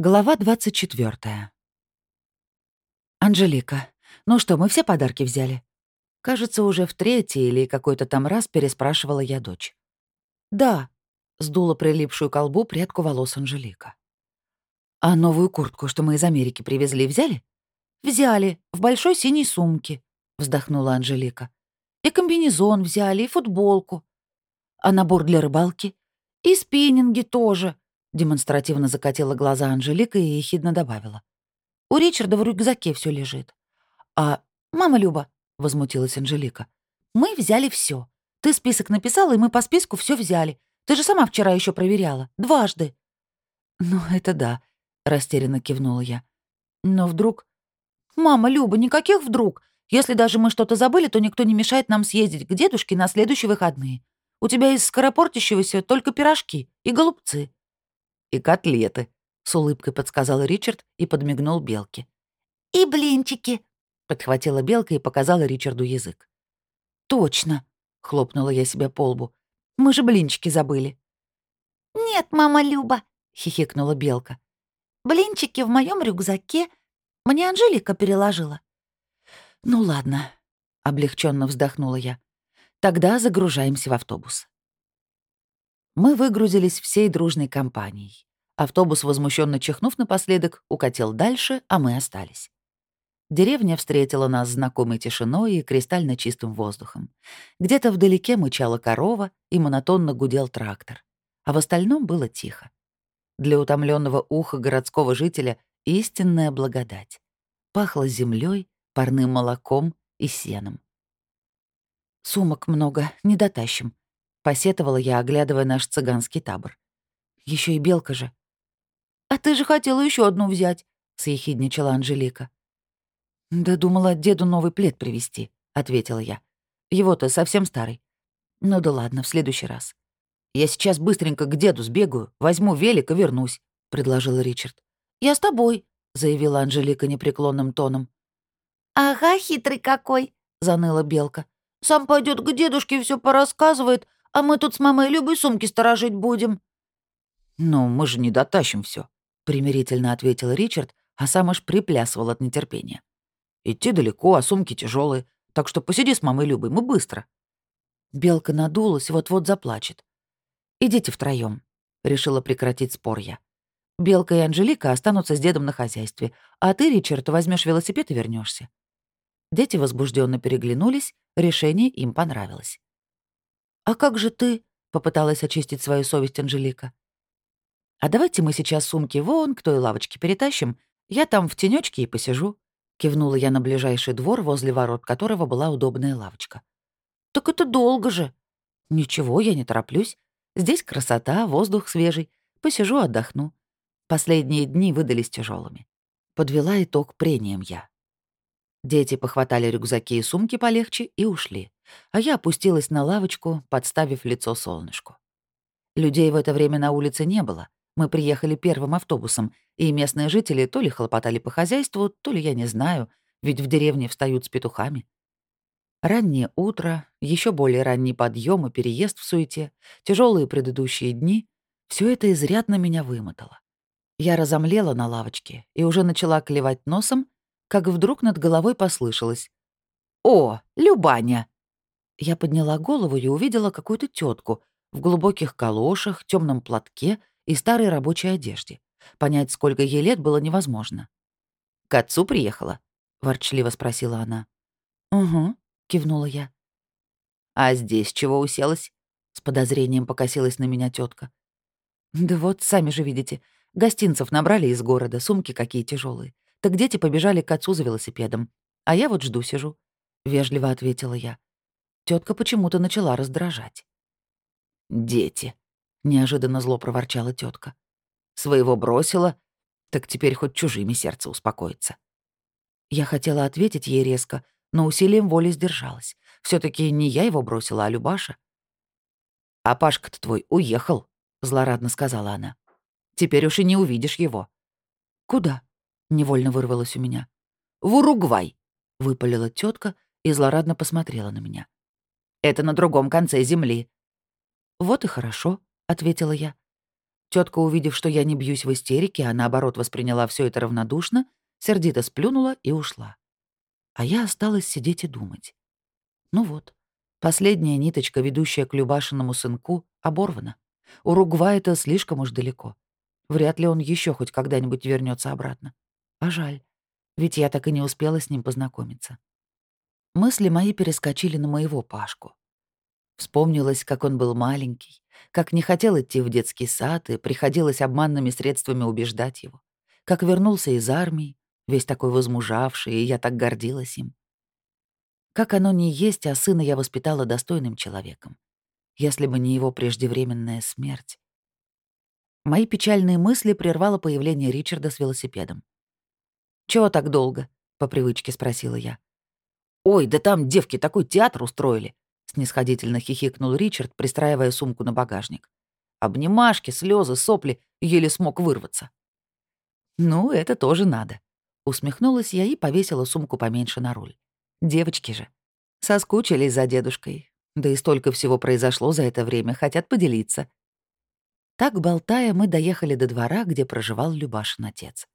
Глава 24. «Анжелика, ну что, мы все подарки взяли?» Кажется, уже в третий или какой-то там раз переспрашивала я дочь. «Да», — сдула прилипшую колбу прядку волос Анжелика. «А новую куртку, что мы из Америки привезли, взяли?» «Взяли, в большой синей сумке», — вздохнула Анжелика. «И комбинезон взяли, и футболку. А набор для рыбалки? И спиннинги тоже», Демонстративно закатила глаза Анжелика и ехидно добавила. «У Ричарда в рюкзаке все лежит». «А, мама Люба», — возмутилась Анжелика, — «мы взяли все. Ты список написала, и мы по списку все взяли. Ты же сама вчера еще проверяла. Дважды». «Ну, это да», — растерянно кивнула я. «Но вдруг...» «Мама Люба, никаких вдруг. Если даже мы что-то забыли, то никто не мешает нам съездить к дедушке на следующие выходные. У тебя из скоропортящегося только пирожки и голубцы» и котлеты», — с улыбкой подсказал Ричард и подмигнул Белке. «И блинчики», — подхватила Белка и показала Ричарду язык. «Точно», — хлопнула я себя по лбу. «Мы же блинчики забыли». «Нет, мама Люба», — хихикнула Белка. «Блинчики в моем рюкзаке. Мне Анжелика переложила». «Ну ладно», — облегченно вздохнула я. «Тогда загружаемся в автобус». Мы выгрузились всей дружной компанией. Автобус, возмущенно чихнув напоследок, укатил дальше, а мы остались. Деревня встретила нас знакомой тишиной и кристально чистым воздухом. Где-то вдалеке мычала корова и монотонно гудел трактор. А в остальном было тихо. Для утомленного уха городского жителя истинная благодать. Пахло землей, парным молоком и сеном. «Сумок много, не дотащим», Посетовала я, оглядывая наш цыганский табор. Еще и белка же. «А ты же хотела еще одну взять», — съехидничала Анжелика. «Да думала деду новый плед привезти», — ответила я. «Его-то совсем старый. Ну да ладно, в следующий раз. Я сейчас быстренько к деду сбегаю, возьму велик и вернусь», — предложил Ричард. «Я с тобой», — заявила Анжелика непреклонным тоном. «Ага, хитрый какой», — заныла Белка. «Сам пойдет к дедушке и все порассказывает, а мы тут с мамой любой сумки сторожить будем». «Ну, мы же не дотащим все, примирительно ответил Ричард, а сам аж приплясывал от нетерпения. «Идти далеко, а сумки тяжелые, так что посиди с мамой Любой, мы быстро». Белка надулась, вот-вот заплачет. «Идите втроем, решила прекратить спор я. Белка и Анжелика останутся с дедом на хозяйстве, а ты, Ричард, возьмешь велосипед и вернешься. Дети возбужденно переглянулись, решение им понравилось. «А как же ты?» — попыталась очистить свою совесть Анжелика. «А давайте мы сейчас сумки вон к той лавочке перетащим. Я там в тенечке и посижу». Кивнула я на ближайший двор, возле ворот которого была удобная лавочка. «Так это долго же». «Ничего, я не тороплюсь. Здесь красота, воздух свежий. Посижу, отдохну. Последние дни выдались тяжелыми. Подвела итог прением я. Дети похватали рюкзаки и сумки полегче и ушли, а я опустилась на лавочку, подставив лицо солнышку. Людей в это время на улице не было. Мы приехали первым автобусом, и местные жители то ли хлопотали по хозяйству, то ли я не знаю, ведь в деревне встают с петухами. Раннее утро, еще более ранний подъем и переезд в суете, тяжелые предыдущие дни — все это изрядно меня вымотало. Я разомлела на лавочке и уже начала клевать носом, как вдруг над головой послышалось. «О, Любаня!» Я подняла голову и увидела какую-то тетку в глубоких калошах, темном платке и старой рабочей одежде. Понять, сколько ей лет, было невозможно. «К отцу приехала?» — ворчливо спросила она. «Угу», — кивнула я. «А здесь чего уселась?» — с подозрением покосилась на меня тетка. «Да вот, сами же видите, гостинцев набрали из города, сумки какие тяжелые. Так дети побежали к отцу за велосипедом. А я вот жду сижу», — вежливо ответила я. Тетка почему-то начала раздражать. «Дети», — неожиданно зло проворчала тетка. «Своего бросила, так теперь хоть чужими сердце успокоится». Я хотела ответить ей резко, но усилием воли сдержалась. все таки не я его бросила, а Любаша. «А Пашка-то твой уехал», — злорадно сказала она. «Теперь уж и не увидишь его». «Куда?» — невольно вырвалось у меня. «В Уругвай!» — выпалила тетка и злорадно посмотрела на меня. «Это на другом конце земли». «Вот и хорошо», — ответила я. Тетка, увидев, что я не бьюсь в истерике, а наоборот восприняла все это равнодушно, сердито сплюнула и ушла. А я осталась сидеть и думать. Ну вот, последняя ниточка, ведущая к Любашиному сынку, оборвана. Уругвай-то слишком уж далеко. Вряд ли он еще хоть когда-нибудь вернется обратно. А жаль, ведь я так и не успела с ним познакомиться. Мысли мои перескочили на моего Пашку. Вспомнилось, как он был маленький, как не хотел идти в детский сад, и приходилось обманными средствами убеждать его. Как вернулся из армии, весь такой возмужавший, и я так гордилась им. Как оно не есть, а сына я воспитала достойным человеком. Если бы не его преждевременная смерть. Мои печальные мысли прервало появление Ричарда с велосипедом. «Чего так долго?» — по привычке спросила я. «Ой, да там девки такой театр устроили!» Снисходительно хихикнул Ричард, пристраивая сумку на багажник. Обнимашки, слезы, сопли, еле смог вырваться. «Ну, это тоже надо», — усмехнулась я и повесила сумку поменьше на руль. «Девочки же. Соскучились за дедушкой. Да и столько всего произошло за это время, хотят поделиться». Так, болтая, мы доехали до двора, где проживал Любашин отец.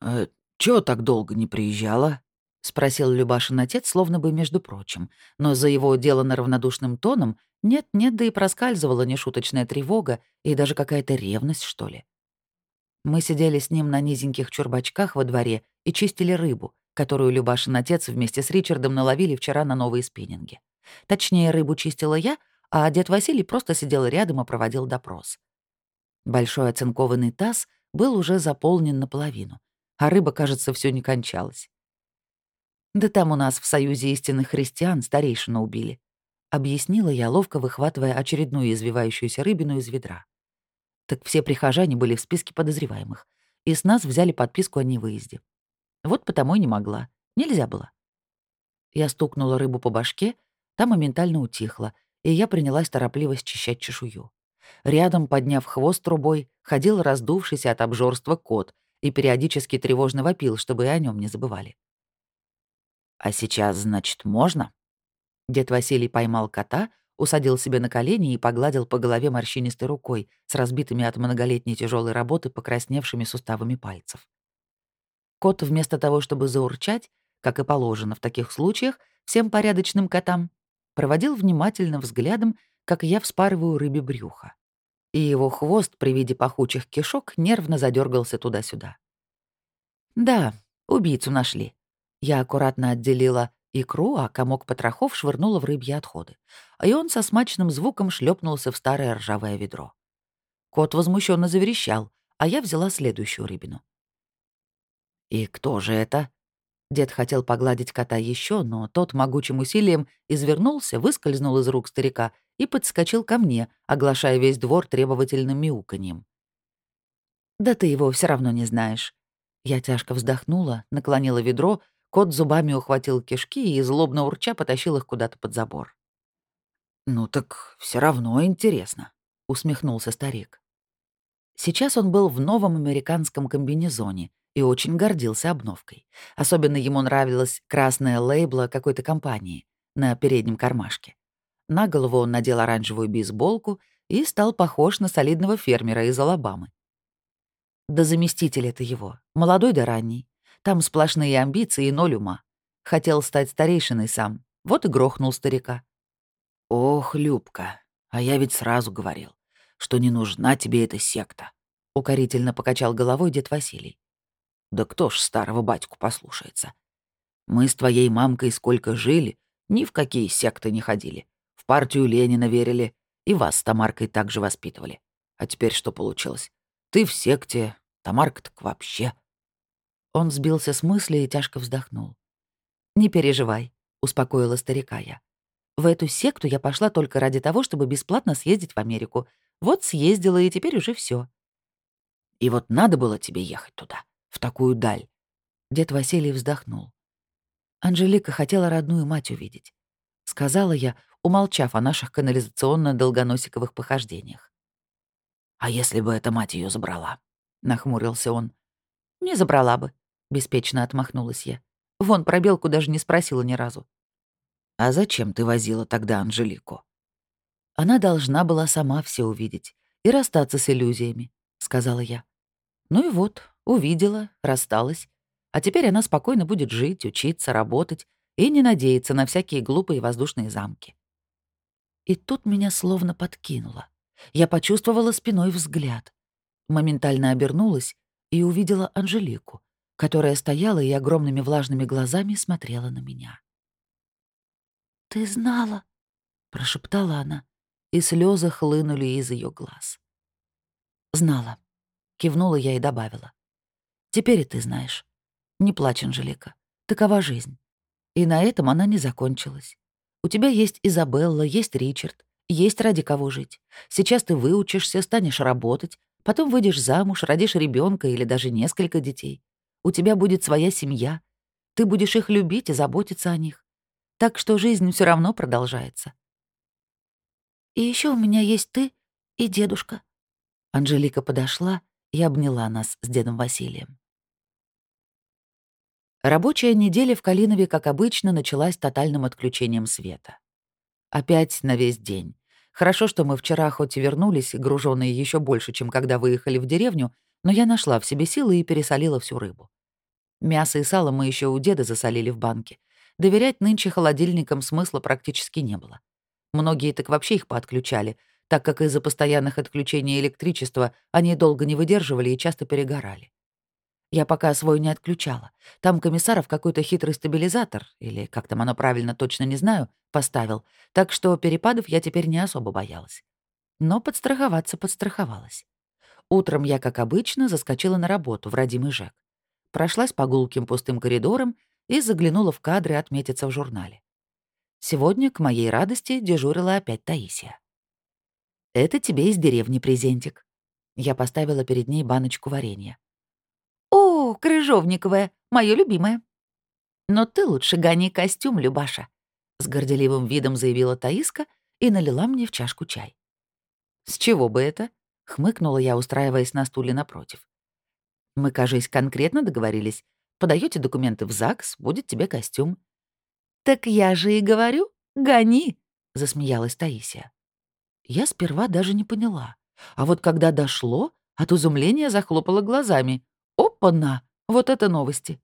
«Э, «Чё так долго не приезжала?» — спросил Любашин отец, словно бы между прочим. Но за его дело на равнодушным тоном нет-нет, да и проскальзывала нешуточная тревога и даже какая-то ревность, что ли. Мы сидели с ним на низеньких чурбачках во дворе и чистили рыбу, которую Любашин отец вместе с Ричардом наловили вчера на новые спиннинги. Точнее, рыбу чистила я, а дед Василий просто сидел рядом и проводил допрос. Большой оцинкованный таз был уже заполнен наполовину, а рыба, кажется, все не кончалась. Да там у нас в Союзе истинных христиан старейшину убили. Объяснила я, ловко выхватывая очередную извивающуюся рыбину из ведра. Так все прихожане были в списке подозреваемых, и с нас взяли подписку о невыезде. Вот потому и не могла. Нельзя было. Я стукнула рыбу по башке, та моментально утихла, и я принялась торопливо счищать чешую. Рядом, подняв хвост трубой, ходил раздувшийся от обжорства кот и периодически тревожно вопил, чтобы и о нем не забывали. «А сейчас, значит, можно?» Дед Василий поймал кота, усадил себе на колени и погладил по голове морщинистой рукой с разбитыми от многолетней тяжелой работы покрасневшими суставами пальцев. Кот вместо того, чтобы заурчать, как и положено в таких случаях, всем порядочным котам, проводил внимательным взглядом, как я вспарываю рыбе брюхо. И его хвост при виде пахучих кишок нервно задергался туда-сюда. Да, убийцу нашли. Я аккуратно отделила икру, а комок потрохов швырнула в рыбьи отходы. И он со смачным звуком шлепнулся в старое ржавое ведро. Кот возмущенно заверещал, а я взяла следующую рыбину. «И кто же это?» Дед хотел погладить кота еще, но тот могучим усилием извернулся, выскользнул из рук старика и подскочил ко мне, оглашая весь двор требовательным мяуканьем. «Да ты его все равно не знаешь». Я тяжко вздохнула, наклонила ведро Кот зубами ухватил кишки и, злобно урча, потащил их куда-то под забор. «Ну так все равно интересно», — усмехнулся старик. Сейчас он был в новом американском комбинезоне и очень гордился обновкой. Особенно ему нравилась красная лейбла какой-то компании на переднем кармашке. На голову он надел оранжевую бейсболку и стал похож на солидного фермера из Алабамы. Да заместитель это его, молодой да ранний. Там сплошные амбиции и ноль ума. Хотел стать старейшиной сам, вот и грохнул старика. «Ох, Любка, а я ведь сразу говорил, что не нужна тебе эта секта», — укорительно покачал головой дед Василий. «Да кто ж старого батьку послушается? Мы с твоей мамкой сколько жили, ни в какие секты не ходили. В партию Ленина верили, и вас с Тамаркой также воспитывали. А теперь что получилось? Ты в секте, Тамарка так вообще. Он сбился с мысли и тяжко вздохнул. «Не переживай», — успокоила старика я. «В эту секту я пошла только ради того, чтобы бесплатно съездить в Америку. Вот съездила, и теперь уже все. «И вот надо было тебе ехать туда, в такую даль». Дед Василий вздохнул. Анжелика хотела родную мать увидеть. Сказала я, умолчав о наших канализационно-долгоносиковых похождениях. «А если бы эта мать ее забрала?» — нахмурился он. «Не забрала бы беспечно отмахнулась я. Вон про белку даже не спросила ни разу. А зачем ты возила тогда Анжелику? Она должна была сама все увидеть и расстаться с иллюзиями», — сказала я. Ну и вот, увидела, рассталась. А теперь она спокойно будет жить, учиться, работать и не надеяться на всякие глупые воздушные замки. И тут меня словно подкинуло. Я почувствовала спиной взгляд. Моментально обернулась и увидела Анжелику, которая стояла и огромными влажными глазами смотрела на меня. «Ты знала?» — прошептала она, и слезы хлынули из ее глаз. «Знала», — кивнула я и добавила. «Теперь и ты знаешь. Не плачь, Анжелика. Такова жизнь. И на этом она не закончилась. У тебя есть Изабелла, есть Ричард, есть ради кого жить. Сейчас ты выучишься, станешь работать, потом выйдешь замуж, родишь ребенка или даже несколько детей. У тебя будет своя семья. Ты будешь их любить и заботиться о них. Так что жизнь все равно продолжается. И еще у меня есть ты и дедушка. Анжелика подошла и обняла нас с дедом Василием. Рабочая неделя в Калинове, как обычно, началась тотальным отключением света. Опять на весь день. Хорошо, что мы вчера хоть и вернулись, груженные еще больше, чем когда выехали в деревню, но я нашла в себе силы и пересолила всю рыбу. Мясо и сало мы еще у деда засолили в банке. Доверять нынче холодильникам смысла практически не было. Многие так вообще их поотключали, так как из-за постоянных отключений электричества они долго не выдерживали и часто перегорали. Я пока свой не отключала. Там комиссаров какой-то хитрый стабилизатор, или как там оно правильно, точно не знаю, поставил, так что перепадов я теперь не особо боялась. Но подстраховаться подстраховалась. Утром я, как обычно, заскочила на работу в родимый ЖЭК. Прошлась по гулким пустым коридорам и заглянула в кадры отметиться в журнале. Сегодня, к моей радости, дежурила опять Таисия. «Это тебе из деревни презентик». Я поставила перед ней баночку варенья. «О, крыжовниковая, моё любимое». «Но ты лучше гони костюм, Любаша», — с горделивым видом заявила Таиска и налила мне в чашку чай. «С чего бы это?» — хмыкнула я, устраиваясь на стуле напротив. «Мы, кажись, конкретно договорились. Подаете документы в ЗАГС, будет тебе костюм». «Так я же и говорю, гони», — засмеялась Таисия. Я сперва даже не поняла. А вот когда дошло, от изумления захлопала глазами. Опа-на! Вот это новости.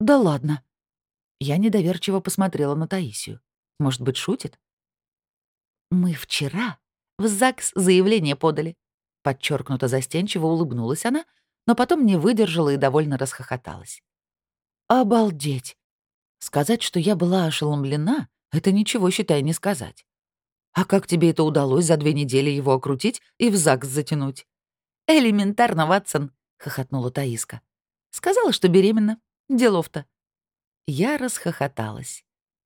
Да ладно. Я недоверчиво посмотрела на Таисию. Может быть, шутит? Мы вчера в ЗАГС заявление подали. Подчеркнуто застенчиво улыбнулась она, но потом не выдержала и довольно расхохоталась. Обалдеть! Сказать, что я была ошеломлена, это ничего, считай, не сказать. А как тебе это удалось за две недели его окрутить и в ЗАГС затянуть? Элементарно, Ватсон. — хохотнула Таиска. «Сказала, что беременна. Делов-то». Я расхохоталась.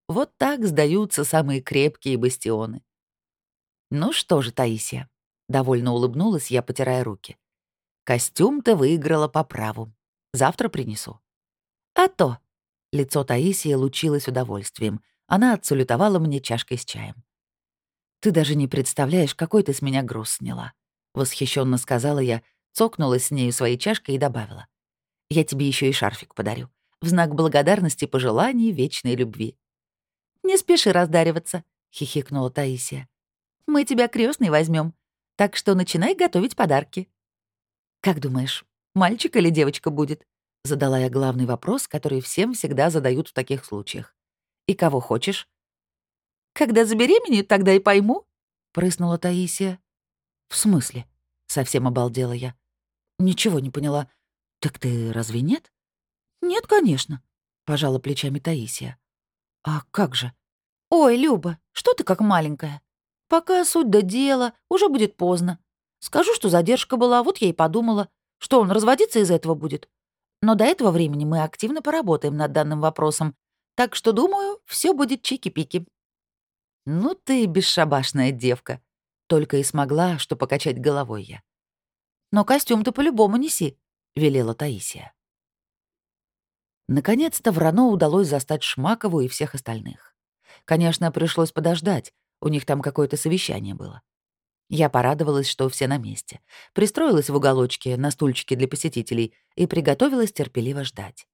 Вот так сдаются самые крепкие бастионы. «Ну что же, Таисия», — довольно улыбнулась я, потирая руки. «Костюм ты выиграла по праву. Завтра принесу». «А то». Лицо Таисии лучилось удовольствием. Она отсулютовала мне чашкой с чаем. «Ты даже не представляешь, какой ты с меня груз сняла», — восхищенно сказала я, Цокнула с нею своей чашкой и добавила. «Я тебе еще и шарфик подарю. В знак благодарности, пожеланий, вечной любви». «Не спеши раздариваться», — хихикнула Таисия. «Мы тебя крестный возьмем, так что начинай готовить подарки». «Как думаешь, мальчик или девочка будет?» — задала я главный вопрос, который всем всегда задают в таких случаях. «И кого хочешь?» «Когда забеременею, тогда и пойму», — прыснула Таисия. «В смысле?» — совсем обалдела я. Ничего не поняла. Так ты разве нет? Нет, конечно, пожала плечами Таисия. А как же? Ой, Люба, что ты как маленькая? Пока суть до дела, уже будет поздно. Скажу, что задержка была, вот я и подумала, что он разводиться из этого будет. Но до этого времени мы активно поработаем над данным вопросом, так что, думаю, все будет чики-пики. Ну ты бесшабашная девка. Только и смогла, что покачать головой я. Но костюм ты по-любому неси», — велела Таисия. Наконец-то в Рано удалось застать Шмакову и всех остальных. Конечно, пришлось подождать, у них там какое-то совещание было. Я порадовалась, что все на месте. Пристроилась в уголочке на стульчике для посетителей и приготовилась терпеливо ждать.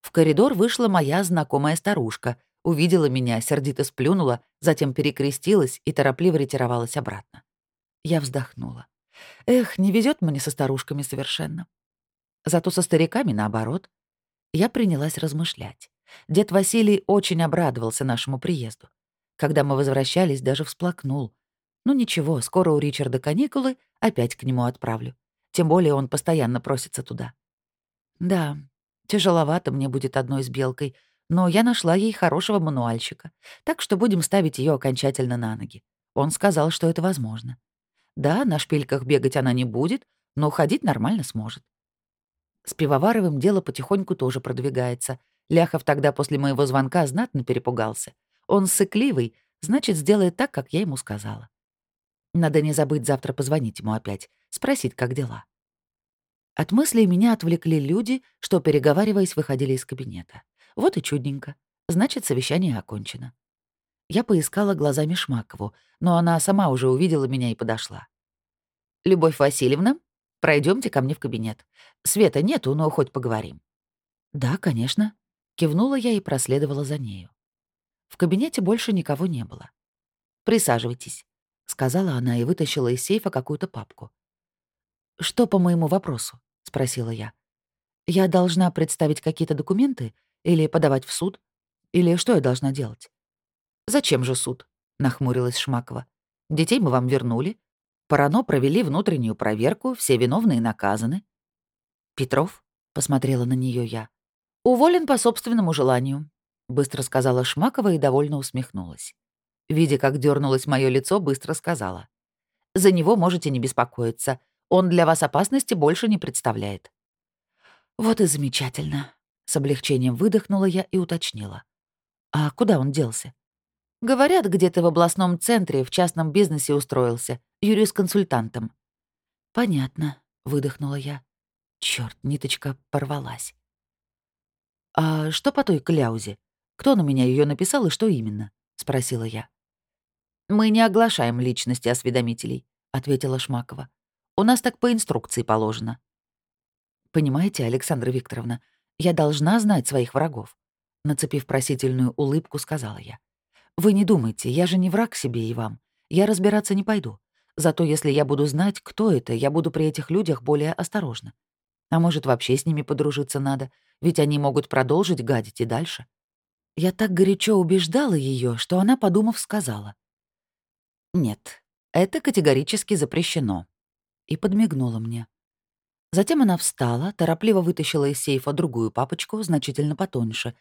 В коридор вышла моя знакомая старушка, увидела меня, сердито сплюнула, затем перекрестилась и торопливо ретировалась обратно. Я вздохнула. Эх, не везет мне со старушками совершенно. Зато со стариками наоборот. Я принялась размышлять. Дед Василий очень обрадовался нашему приезду. Когда мы возвращались, даже всплакнул. Ну ничего, скоро у Ричарда каникулы, опять к нему отправлю. Тем более он постоянно просится туда. Да, тяжеловато мне будет одной с Белкой, но я нашла ей хорошего мануальщика, так что будем ставить ее окончательно на ноги. Он сказал, что это возможно. Да, на шпильках бегать она не будет, но ходить нормально сможет. С Пивоваровым дело потихоньку тоже продвигается. Ляхов тогда после моего звонка знатно перепугался. Он сыкливый, значит, сделает так, как я ему сказала. Надо не забыть завтра позвонить ему опять, спросить, как дела. От мыслей меня отвлекли люди, что, переговариваясь, выходили из кабинета. Вот и чудненько. Значит, совещание окончено. Я поискала глазами Шмакову, но она сама уже увидела меня и подошла. «Любовь Васильевна, пройдемте ко мне в кабинет. Света нету, но хоть поговорим». «Да, конечно», — кивнула я и проследовала за нею. В кабинете больше никого не было. «Присаживайтесь», — сказала она и вытащила из сейфа какую-то папку. «Что по моему вопросу?» — спросила я. «Я должна представить какие-то документы или подавать в суд? Или что я должна делать? «Зачем же суд?» — нахмурилась Шмакова. «Детей мы вам вернули. Парано провели внутреннюю проверку, все виновные наказаны». «Петров?» — посмотрела на нее я. «Уволен по собственному желанию», — быстро сказала Шмакова и довольно усмехнулась. Видя, как дернулось мое лицо, быстро сказала. «За него можете не беспокоиться. Он для вас опасности больше не представляет». «Вот и замечательно», с облегчением выдохнула я и уточнила. «А куда он делся?» «Говорят, где-то в областном центре в частном бизнесе устроился, юрисконсультантом». «Понятно», — выдохнула я. Черт, ниточка порвалась. «А что по той кляузе? Кто на меня ее написал и что именно?» — спросила я. «Мы не оглашаем личности осведомителей», — ответила Шмакова. «У нас так по инструкции положено». «Понимаете, Александра Викторовна, я должна знать своих врагов. Нацепив просительную улыбку, сказала я. Вы не думайте, я же не враг себе и вам. Я разбираться не пойду. Зато если я буду знать, кто это, я буду при этих людях более осторожна. А может, вообще с ними подружиться надо, ведь они могут продолжить гадить и дальше. Я так горячо убеждала ее, что она, подумав, сказала. «Нет, это категорически запрещено». И подмигнула мне. Затем она встала, торопливо вытащила из сейфа другую папочку, значительно потоньше,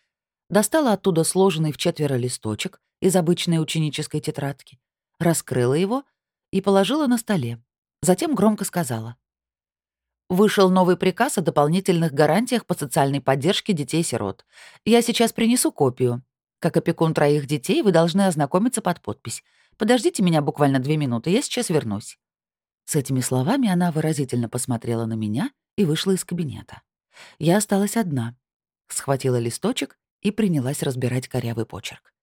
достала оттуда сложенный в четверо листочек из обычной ученической тетрадки, раскрыла его и положила на столе. Затем громко сказала. «Вышел новый приказ о дополнительных гарантиях по социальной поддержке детей-сирот. Я сейчас принесу копию. Как опекун троих детей вы должны ознакомиться под подпись. Подождите меня буквально две минуты, я сейчас вернусь». С этими словами она выразительно посмотрела на меня и вышла из кабинета. Я осталась одна. Схватила листочек и принялась разбирать корявый почерк.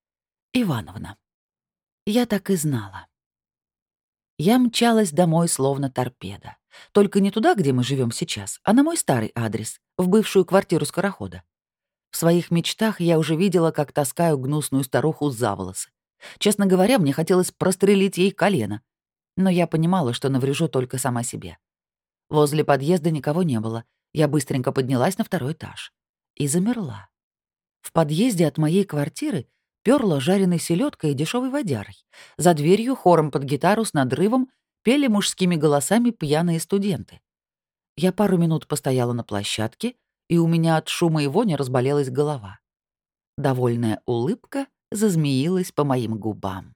«Ивановна». Я так и знала. Я мчалась домой словно торпеда. Только не туда, где мы живем сейчас, а на мой старый адрес, в бывшую квартиру скорохода. В своих мечтах я уже видела, как таскаю гнусную старуху за волосы. Честно говоря, мне хотелось прострелить ей колено, но я понимала, что наврежу только сама себе. Возле подъезда никого не было. Я быстренько поднялась на второй этаж. И замерла. В подъезде от моей квартиры перла жареной селедкой и дешевой водярой. За дверью хором под гитару с надрывом пели мужскими голосами пьяные студенты. Я пару минут постояла на площадке, и у меня от шума и вони разболелась голова. Довольная улыбка зазмеилась по моим губам.